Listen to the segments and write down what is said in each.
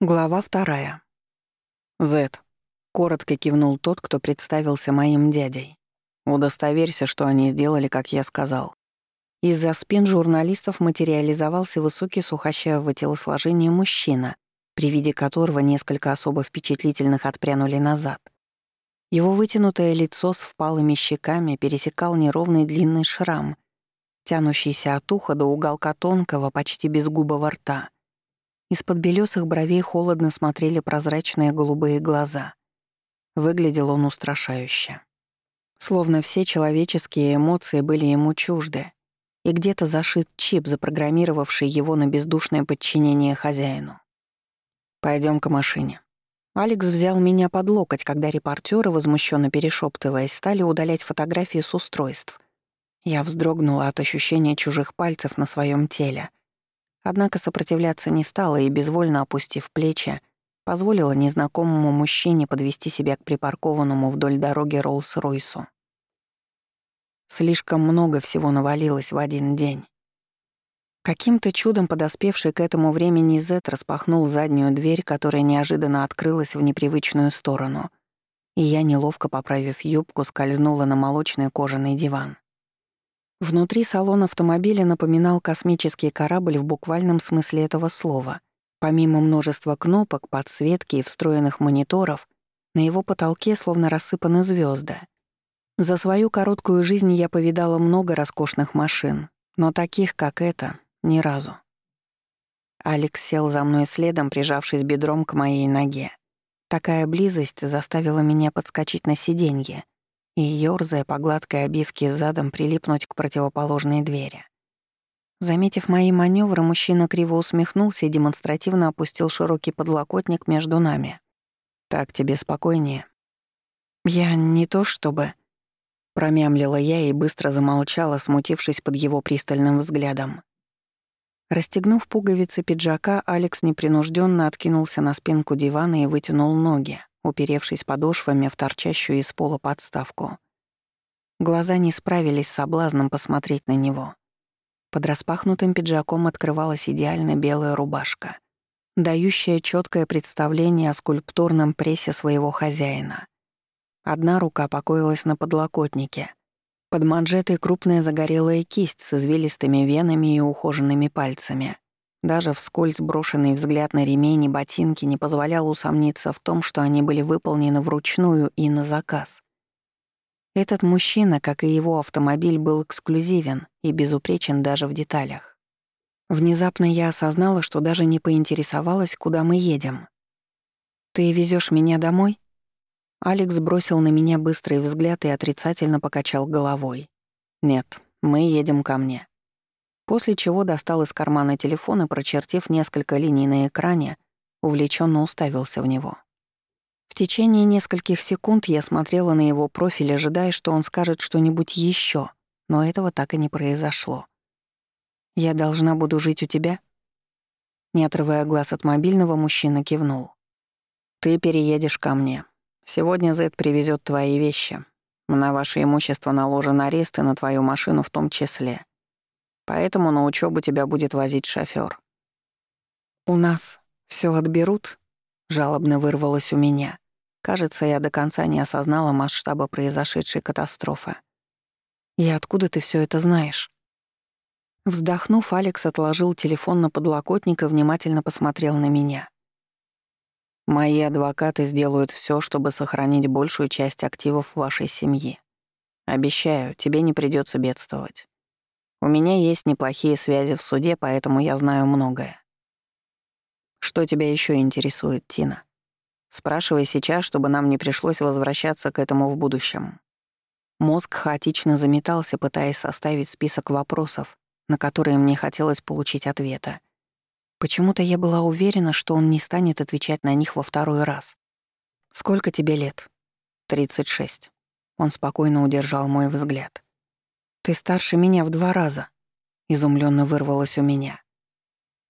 Глава вторая. «Зет», — коротко кивнул тот, кто представился моим дядей. «Удостоверься, что они сделали, как я сказал». Из-за спин журналистов материализовался высокий сухощавого телосложения мужчина, при виде которого несколько особо впечатлительных отпрянули назад. Его вытянутое лицо с впалыми щеками пересекал неровный длинный шрам, тянущийся от уха до уголка тонкого, почти безгубого рта — из-под белесых бровей холодно смотрели прозрачные голубые глаза. Выглядел он устрашающе. Словно все человеческие эмоции были ему чужды, и где-то зашит чип, запрограммировавший его на бездушное подчинение хозяину. Пойдем к машине». Алекс взял меня под локоть, когда репортеры, возмущенно перешептываясь, стали удалять фотографии с устройств. Я вздрогнула от ощущения чужих пальцев на своем теле — Однако сопротивляться не стала и, безвольно опустив плечи, позволила незнакомому мужчине подвести себя к припаркованному вдоль дороги Роллс-Ройсу. Слишком много всего навалилось в один день. Каким-то чудом подоспевший к этому времени Зет распахнул заднюю дверь, которая неожиданно открылась в непривычную сторону, и я, неловко поправив юбку, скользнула на молочный кожаный диван. Внутри салон автомобиля напоминал космический корабль в буквальном смысле этого слова. Помимо множества кнопок, подсветки и встроенных мониторов, на его потолке словно рассыпаны звезды. За свою короткую жизнь я повидала много роскошных машин, но таких, как эта, ни разу. Алекс сел за мной следом, прижавшись бедром к моей ноге. Такая близость заставила меня подскочить на сиденье — и, ёрзая по гладкой обивке задом, прилипнуть к противоположной двери. Заметив мои маневры, мужчина криво усмехнулся и демонстративно опустил широкий подлокотник между нами. «Так тебе спокойнее?» «Я не то чтобы...» Промямлила я и быстро замолчала, смутившись под его пристальным взглядом. Расстегнув пуговицы пиджака, Алекс непринужденно откинулся на спинку дивана и вытянул ноги уперевшись подошвами в торчащую из пола подставку. Глаза не справились с соблазном посмотреть на него. Под распахнутым пиджаком открывалась идеально белая рубашка, дающая четкое представление о скульптурном прессе своего хозяина. Одна рука покоилась на подлокотнике. Под манжетой крупная загорелая кисть с извилистыми венами и ухоженными пальцами — даже вскользь брошенный взгляд на ремень и ботинки не позволял усомниться в том, что они были выполнены вручную и на заказ. Этот мужчина, как и его автомобиль, был эксклюзивен и безупречен даже в деталях. Внезапно я осознала, что даже не поинтересовалась, куда мы едем. «Ты везешь меня домой?» Алекс бросил на меня быстрый взгляд и отрицательно покачал головой. «Нет, мы едем ко мне». После чего достал из кармана телефон и, прочертив несколько линий на экране, увлеченно уставился в него. В течение нескольких секунд я смотрела на его профиль, ожидая, что он скажет что-нибудь еще, но этого так и не произошло. «Я должна буду жить у тебя?» Не отрывая глаз от мобильного, мужчина кивнул. «Ты переедешь ко мне. Сегодня Зет привезет твои вещи. На ваше имущество наложен арест и на твою машину в том числе. Поэтому на учебу тебя будет возить шофёр. «У нас все отберут?» — жалобно вырвалось у меня. Кажется, я до конца не осознала масштаба произошедшей катастрофы. «И откуда ты все это знаешь?» Вздохнув, Алекс отложил телефон на подлокотник и внимательно посмотрел на меня. «Мои адвокаты сделают все, чтобы сохранить большую часть активов вашей семьи. Обещаю, тебе не придется бедствовать. У меня есть неплохие связи в суде, поэтому я знаю многое. Что тебя еще интересует, Тина? Спрашивай сейчас, чтобы нам не пришлось возвращаться к этому в будущем. Мозг хаотично заметался, пытаясь составить список вопросов, на которые мне хотелось получить ответа. Почему-то я была уверена, что он не станет отвечать на них во второй раз. «Сколько тебе лет?» «Тридцать шесть». Он спокойно удержал мой взгляд. «Ты старше меня в два раза», — изумленно вырвалось у меня.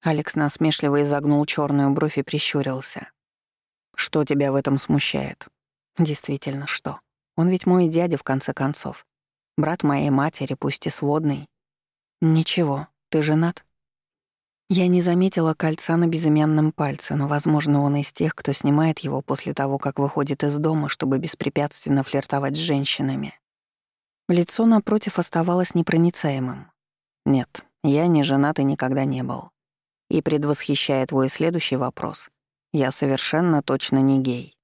Алекс насмешливо изогнул черную бровь и прищурился. «Что тебя в этом смущает?» «Действительно, что? Он ведь мой дядя, в конце концов. Брат моей матери, пусть и сводный». «Ничего, ты женат?» Я не заметила кольца на безымянном пальце, но, возможно, он из тех, кто снимает его после того, как выходит из дома, чтобы беспрепятственно флиртовать с женщинами. Лицо напротив оставалось непроницаемым. Нет, я не женат и никогда не был. И предвосхищая твой следующий вопрос, я совершенно точно не гей.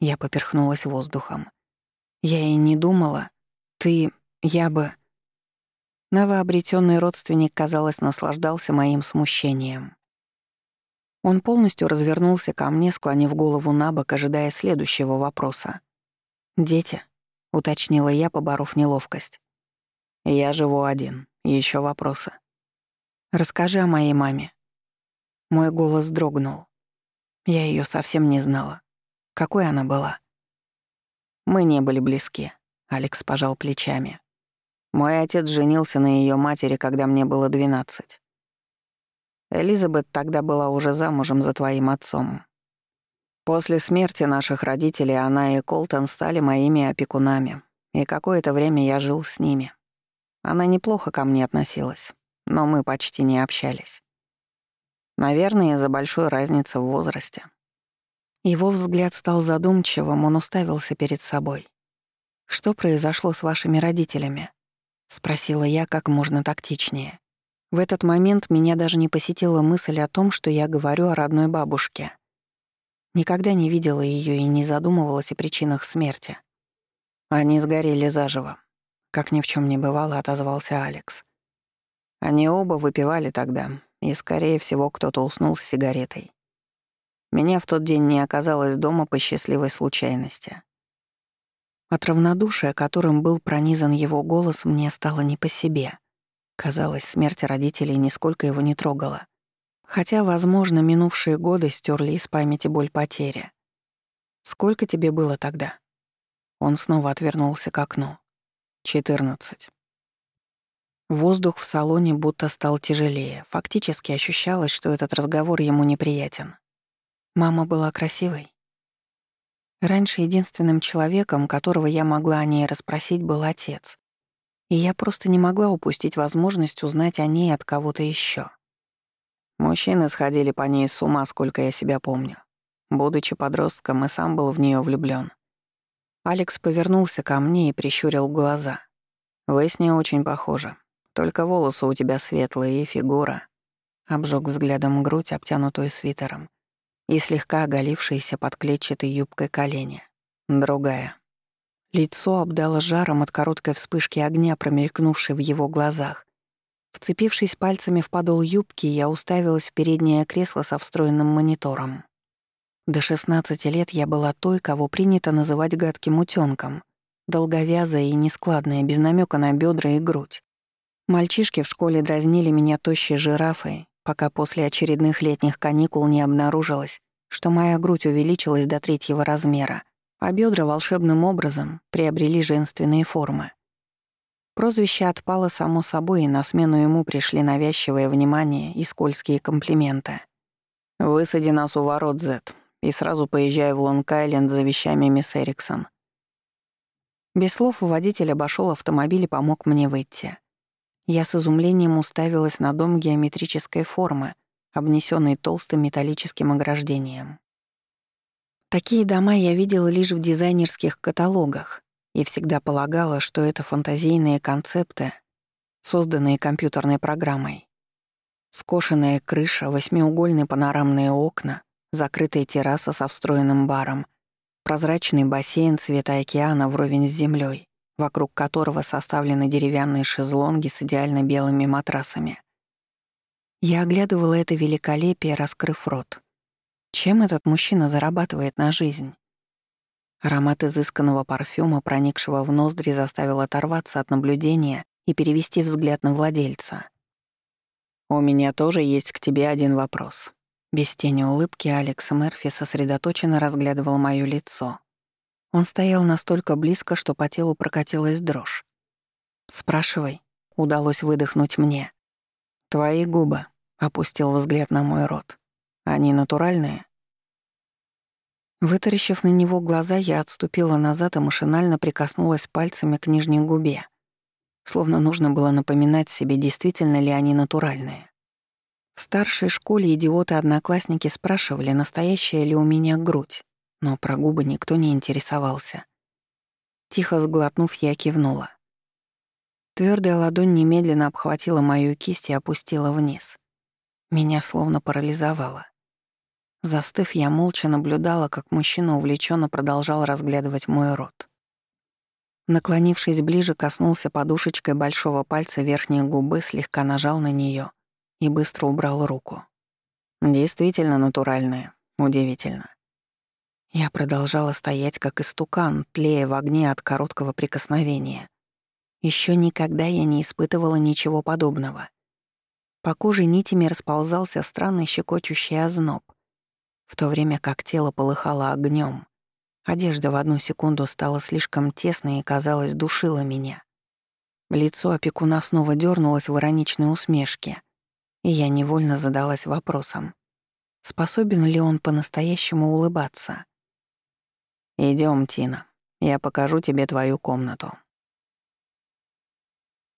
Я поперхнулась воздухом. Я и не думала. Ты... я бы... Новообретенный родственник, казалось, наслаждался моим смущением. Он полностью развернулся ко мне, склонив голову на бок, ожидая следующего вопроса. «Дети?» — уточнила я, поборов неловкость. «Я живу один. Еще вопросы?» «Расскажи о моей маме». Мой голос дрогнул. Я ее совсем не знала. Какой она была? Мы не были близки. Алекс пожал плечами. Мой отец женился на ее матери, когда мне было двенадцать. Элизабет тогда была уже замужем за твоим отцом. После смерти наших родителей она и Колтон стали моими опекунами, и какое-то время я жил с ними. Она неплохо ко мне относилась, но мы почти не общались. Наверное, из-за большой разницы в возрасте. Его взгляд стал задумчивым, он уставился перед собой. «Что произошло с вашими родителями?» — спросила я как можно тактичнее. В этот момент меня даже не посетила мысль о том, что я говорю о родной бабушке. Никогда не видела ее и не задумывалась о причинах смерти. Они сгорели заживо. Как ни в чем не бывало, отозвался Алекс. Они оба выпивали тогда, и, скорее всего, кто-то уснул с сигаретой. Меня в тот день не оказалось дома по счастливой случайности. От равнодушия, которым был пронизан его голос, мне стало не по себе. Казалось, смерть родителей нисколько его не трогала. Хотя, возможно, минувшие годы стерли из памяти боль потери. «Сколько тебе было тогда?» Он снова отвернулся к окну. «Четырнадцать». Воздух в салоне будто стал тяжелее. Фактически ощущалось, что этот разговор ему неприятен. Мама была красивой. Раньше единственным человеком, которого я могла о ней расспросить, был отец. И я просто не могла упустить возможность узнать о ней от кого-то еще. Мужчины сходили по ней с ума, сколько я себя помню. Будучи подростком, и сам был в нее влюблён. Алекс повернулся ко мне и прищурил глаза. «Вы с ней очень похожи. Только волосы у тебя светлые и фигура». Обжег взглядом грудь, обтянутую свитером, и слегка оголившиеся под клетчатой юбкой колени. Другая. Лицо обдало жаром от короткой вспышки огня, промелькнувшей в его глазах. Вцепившись пальцами в подол юбки, я уставилась в переднее кресло со встроенным монитором. До 16 лет я была той, кого принято называть гадким утёнком, долговязая и нескладная, без намека на бедра и грудь. Мальчишки в школе дразнили меня тощей жирафой, пока после очередных летних каникул не обнаружилось, что моя грудь увеличилась до третьего размера, а бедра волшебным образом приобрели женственные формы. Прозвище отпало само собой, и на смену ему пришли навязчивое внимание и скользкие комплименты. «Высади нас у ворот, Зет, и сразу поезжай в Лонг-Айленд за вещами мисс Эриксон». Без слов водитель обошел автомобиль и помог мне выйти. Я с изумлением уставилась на дом геометрической формы, обнесенный толстым металлическим ограждением. Такие дома я видела лишь в дизайнерских каталогах, и всегда полагала, что это фантазийные концепты, созданные компьютерной программой. Скошенная крыша, восьмиугольные панорамные окна, закрытая терраса со встроенным баром, прозрачный бассейн цвета океана вровень с землей, вокруг которого составлены деревянные шезлонги с идеально белыми матрасами. Я оглядывала это великолепие, раскрыв рот. Чем этот мужчина зарабатывает на жизнь? Аромат изысканного парфюма, проникшего в ноздри, заставил оторваться от наблюдения и перевести взгляд на владельца. «У меня тоже есть к тебе один вопрос». Без тени улыбки Алекс Мерфи сосредоточенно разглядывал моё лицо. Он стоял настолько близко, что по телу прокатилась дрожь. «Спрашивай», — удалось выдохнуть мне. «Твои губы», — опустил взгляд на мой рот. «Они натуральные?» Вытаращив на него глаза, я отступила назад и машинально прикоснулась пальцами к нижней губе. Словно нужно было напоминать себе, действительно ли они натуральные. В старшей школе идиоты-одноклассники спрашивали, настоящая ли у меня грудь, но про губы никто не интересовался. Тихо сглотнув, я кивнула. Твердая ладонь немедленно обхватила мою кисть и опустила вниз. Меня словно парализовало. Застыв, я молча наблюдала, как мужчина увлеченно продолжал разглядывать мой рот. Наклонившись ближе, коснулся подушечкой большого пальца верхней губы, слегка нажал на нее и быстро убрал руку. Действительно натуральная, удивительно. Я продолжала стоять как истукан, тлея в огне от короткого прикосновения. Еще никогда я не испытывала ничего подобного. По коже нитями расползался странный щекочущий озноб, в то время как тело полыхало огнем. Одежда в одну секунду стала слишком тесной и, казалось, душила меня. Лицо опекуна снова дернулось в ироничной усмешке, и я невольно задалась вопросом, способен ли он по-настоящему улыбаться. Идем, Тина, я покажу тебе твою комнату».